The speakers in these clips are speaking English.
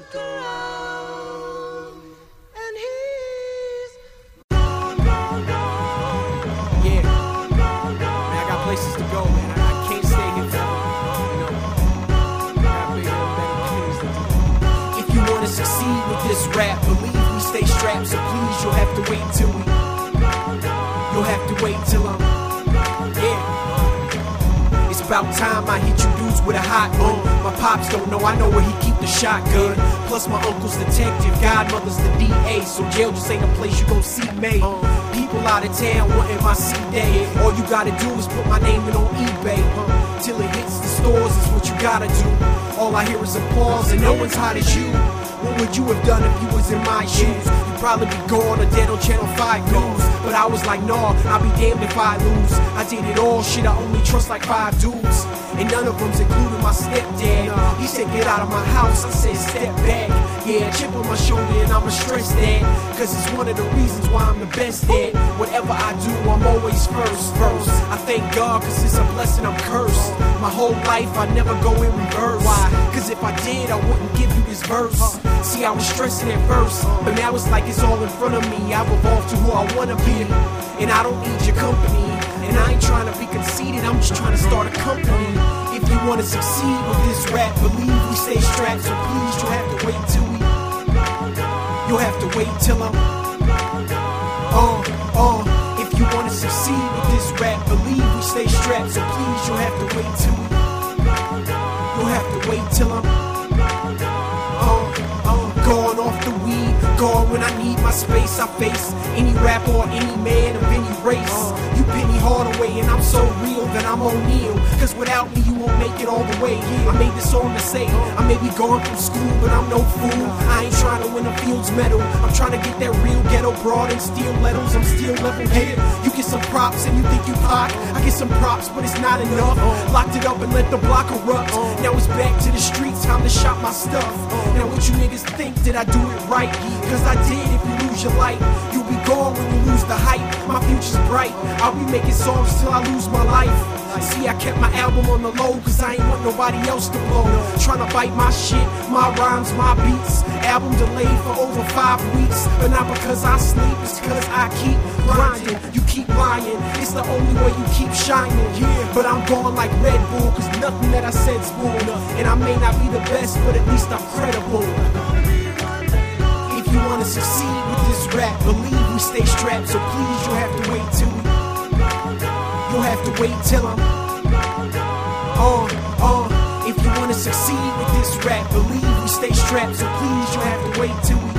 Yeah. Man, I got places to go, man. I, I can't stay here forever. You know. I. If you wanna succeed with this rap, believe we stay strapped, so please you'll have to wait till we You'll have to wait till I'm Yeah. It's about time I hit you dudes with a hot. My pops don't know, I know where he keep the shotgun. Plus my uncle's detective, godmother's the DA, so jail just ain't a place you gon' see me. People out of town wanting my C day. All you gotta do is put my name in on eBay. Till it hits the stores is what you gotta do. All I hear is applause and no one's hot as you. What would you have done if you was in my shoes? Probably be gone or dead on Channel 5 News. But I was like, nah, I'll be damned if I lose. I did it all, shit, I only trust like five dudes. And none of them's including my stepdad. He said, get out of my house. I said, step back. Yeah, chip on my shoulder and I'ma stress that. Cause it's one of the reasons why I'm the best at. Whatever I do, I'm always first. First, I thank God cause it's a blessing I'm cursed. My whole life I never go in reverse. Why? Cause if I did, I wouldn't give you this verse. See, I was stressing at first, but now it's like it's all in front of me. I've evolved to who I wanna be, and I don't need your company. And I ain't trying to be conceited, I'm just trying to start a company. If you wanna succeed with this rap, believe we stay strapped, so please you'll have to wait till we. You'll have to wait till I'm. Uh, uh, if you wanna succeed with this rap, believe we stay strapped, so please you'll have to wait till we. You'll have to wait till I'm. When I need my space. I face any rap or any man of any race. You Penny Hardaway, and I'm so real that I'm O'Neal. Cause without me, you won't make it all the way. I made this song to say I may be gone from school, but I'm no fool. I ain't trying to win a Fields medal. I'm trying to get that real ghetto broad and steel medals. I'm still level headed. You get some props and you think you hot. I get some props, but it's not enough. Locked it up and let the block erupt. Now it's back to the streets, time to shop my stuff. Now what you niggas think? Did I do it right? Cause I did if you lose your light. You'll be gone when you lose the hype. My future's bright. I'll be making songs till I lose my life. See, I kept my album on the low, cause I ain't want nobody else to blow. Tryna bite my shit, my rhymes, my beats. Album delayed for over five weeks. But not because I sleep, it's cause I keep grinding. You keep lying, it's the only way you keep shining. Yeah, but I'm going like Red Bull, cause nothing that I said's bull. And I may not be the best, but at least I'm credible. With believe we stay strapped, so please you'll have to wait till we. You'll have to wait till I'm. Uh, uh, if you wanna succeed with this rap, believe we stay strapped, so please you'll have to wait till we.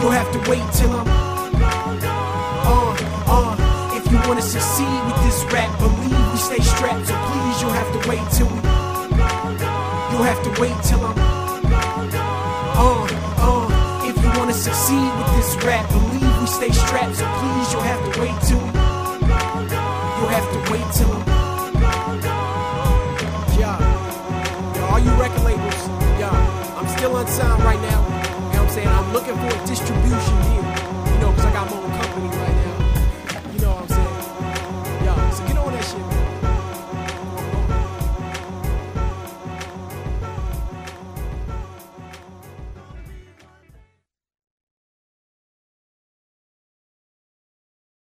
You'll have to wait till I'm. Uh, uh, if you wanna succeed with this rap, believe we stay strapped, so please you'll have to wait till we. You'll have to wait till I'm. Believe we stay strapped, so please you'll have to wait till. You'll have to wait till. Yeah. All you record labels, yeah, I'm still unsigned right now. You know what I'm saying? I'm looking for a distribution deal. You know, because I got my own company right